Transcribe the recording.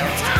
Field.